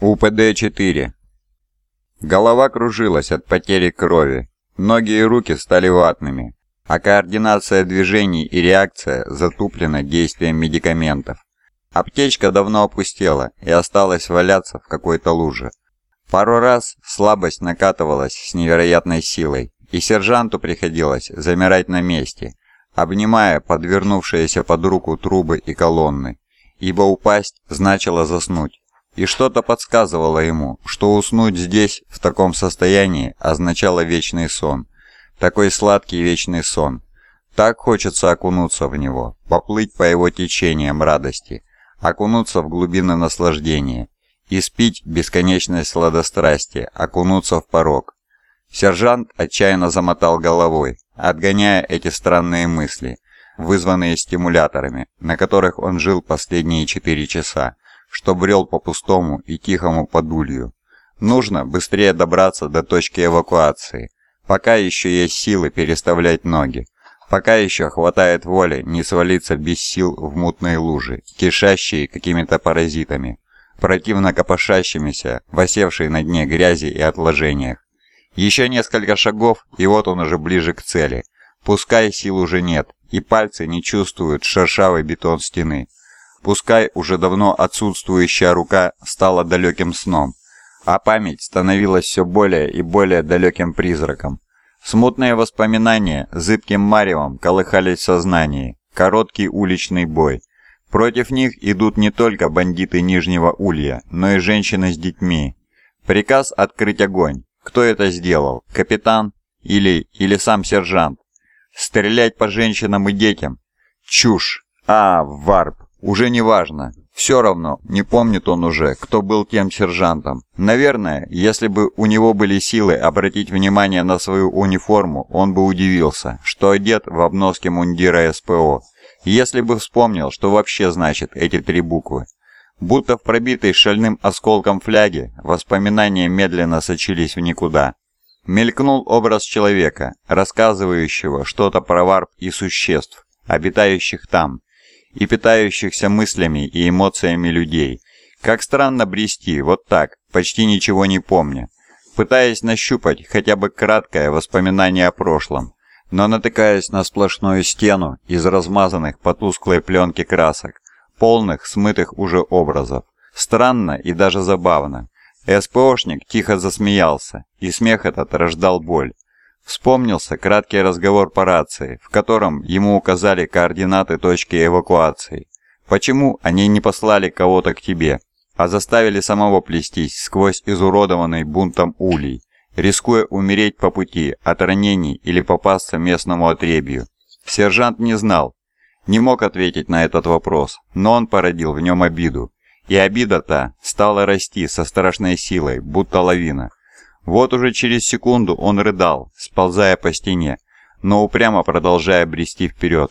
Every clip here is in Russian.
УПД-4. Голова кружилась от потери крови, ноги и руки стали ватными, а координация движений и реакция затуплена действием медикаментов. Аптечка давно опустела и осталась валяться в какой-то луже. Пару раз слабость накатывалась с невероятной силой, и сержанту приходилось замирать на месте, обнимая подвернувшиеся под руку трубы и колонны, ибо упасть значило заснуть. И что-то подсказывало ему, что уснуть здесь, в таком состоянии, означало вечный сон. Такой сладкий вечный сон. Так хочется окунуться в него, поплыть по его течениям радости, окунуться в глубины наслаждения, испить бесконечное сладострастие, окунуться в порог. Сержант отчаянно замотал головой, отгоняя эти странные мысли, вызванные стимуляторами, на которых он жил последние четыре часа что брел по пустому и тихому подулью. Нужно быстрее добраться до точки эвакуации, пока еще есть силы переставлять ноги, пока еще хватает воли не свалиться без сил в мутные лужи, кишащие какими-то паразитами, противно копошащимися в осевшей на дне грязи и отложениях. Еще несколько шагов, и вот он уже ближе к цели. Пускай сил уже нет, и пальцы не чувствуют шершавый бетон стены, Пускай уже давно отсутствующая рука стала далеким сном, а память становилась все более и более далеким призраком. Смутные воспоминания зыбким маревом колыхались в сознании, короткий уличный бой. Против них идут не только бандиты Нижнего Улья, но и женщины с детьми. Приказ открыть огонь. Кто это сделал? Капитан? Или, или сам сержант? Стрелять по женщинам и детям? Чушь! А, варп! Уже не важно. Все равно, не помнит он уже, кто был тем сержантом. Наверное, если бы у него были силы обратить внимание на свою униформу, он бы удивился, что одет в обноске мундира СПО. Если бы вспомнил, что вообще значит эти три буквы. Будто в пробитой шальным осколком фляге, воспоминания медленно сочились в никуда. Мелькнул образ человека, рассказывающего что-то про варп и существ, обитающих там, и питающихся мыслями и эмоциями людей. Как странно брести, вот так, почти ничего не помня, пытаясь нащупать хотя бы краткое воспоминание о прошлом, но натыкаясь на сплошную стену из размазанных по тусклой пленке красок, полных смытых уже образов. Странно и даже забавно. СПОшник тихо засмеялся, и смех этот рождал боль. Вспомнился краткий разговор по рации, в котором ему указали координаты точки эвакуации. Почему они не послали кого-то к тебе, а заставили самого плестись сквозь изуродованный бунтом улей, рискуя умереть по пути от ранений или попасться местному отребью? Сержант не знал, не мог ответить на этот вопрос, но он породил в нем обиду. И обида та стала расти со страшной силой, будто лавина. Вот уже через секунду он рыдал, сползая по стене, но упрямо продолжая брести вперед.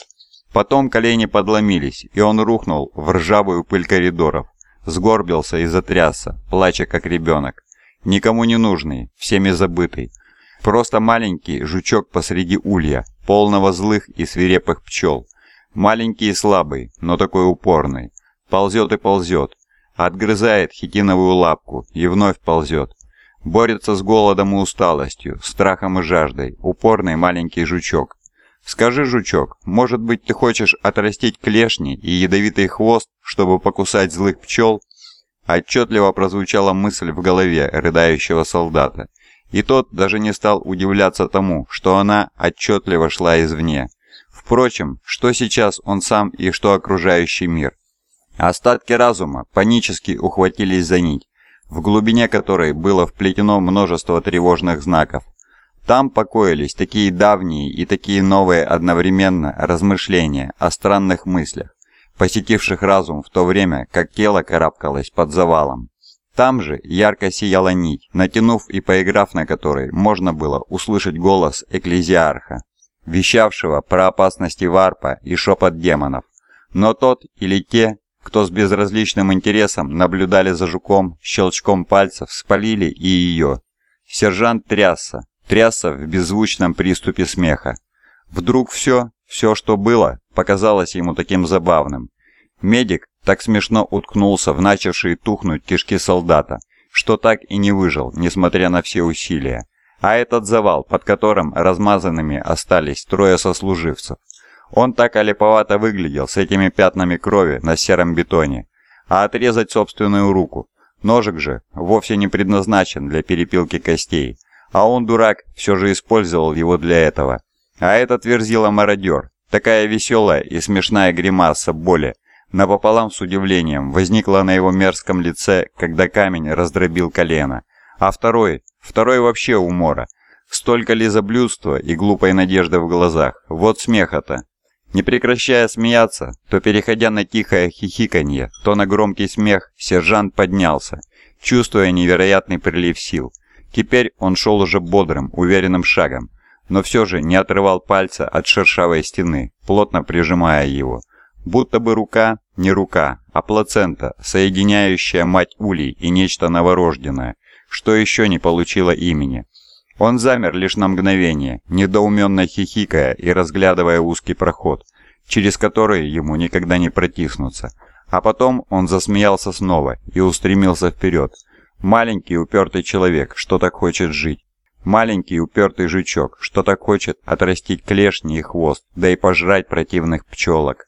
Потом колени подломились, и он рухнул в ржавую пыль коридоров, сгорбился и затрясся, плача как ребенок. Никому не нужный, всеми забытый. Просто маленький жучок посреди улья, полного злых и свирепых пчел. Маленький и слабый, но такой упорный. Ползет и ползет. Отгрызает хитиновую лапку и вновь ползет. Борется с голодом и усталостью, страхом и жаждой, упорный маленький жучок. Скажи, жучок, может быть ты хочешь отрастить клешни и ядовитый хвост, чтобы покусать злых пчел? Отчетливо прозвучала мысль в голове рыдающего солдата. И тот даже не стал удивляться тому, что она отчетливо шла извне. Впрочем, что сейчас он сам и что окружающий мир? Остатки разума панически ухватились за нить, в глубине которой было вплетено множество тревожных знаков. Там покоились такие давние и такие новые одновременно размышления о странных мыслях, посетивших разум в то время, как тело карабкалось под завалом. Там же ярко сияла нить, натянув и поиграв на которой можно было услышать голос экклезиарха, вещавшего про опасности варпа и шепот демонов. Но тот или те кто с безразличным интересом наблюдали за жуком, щелчком пальцев спалили и ее. Сержант трясся, трясся в беззвучном приступе смеха. Вдруг все, все, что было, показалось ему таким забавным. Медик так смешно уткнулся в начавшие тухнуть кишки солдата, что так и не выжил, несмотря на все усилия. А этот завал, под которым размазанными остались трое сослуживцев. Он так олиповато выглядел с этими пятнами крови на сером бетоне. А отрезать собственную руку. Ножик же вовсе не предназначен для перепилки костей. А он, дурак, все же использовал его для этого. А этот верзила мародер. Такая веселая и смешная гримаса боли, напополам с удивлением, возникла на его мерзком лице, когда камень раздробил колено. А второй, второй вообще умора. Столько лизоблюдства и глупой надежды в глазах. Вот смеха-то. Не прекращая смеяться, то переходя на тихое хихиканье, то на громкий смех, сержант поднялся, чувствуя невероятный прилив сил. Теперь он шел уже бодрым, уверенным шагом, но все же не отрывал пальца от шершавой стены, плотно прижимая его. Будто бы рука не рука, а плацента, соединяющая мать Улей и нечто новорожденное, что еще не получило имени. Он замер лишь на мгновение, недоуменно хихикая и разглядывая узкий проход, через который ему никогда не протиснуться. А потом он засмеялся снова и устремился вперед. Маленький упертый человек, что так хочет жить. Маленький упертый жучок, что так хочет отрастить клешни и хвост, да и пожрать противных пчелок.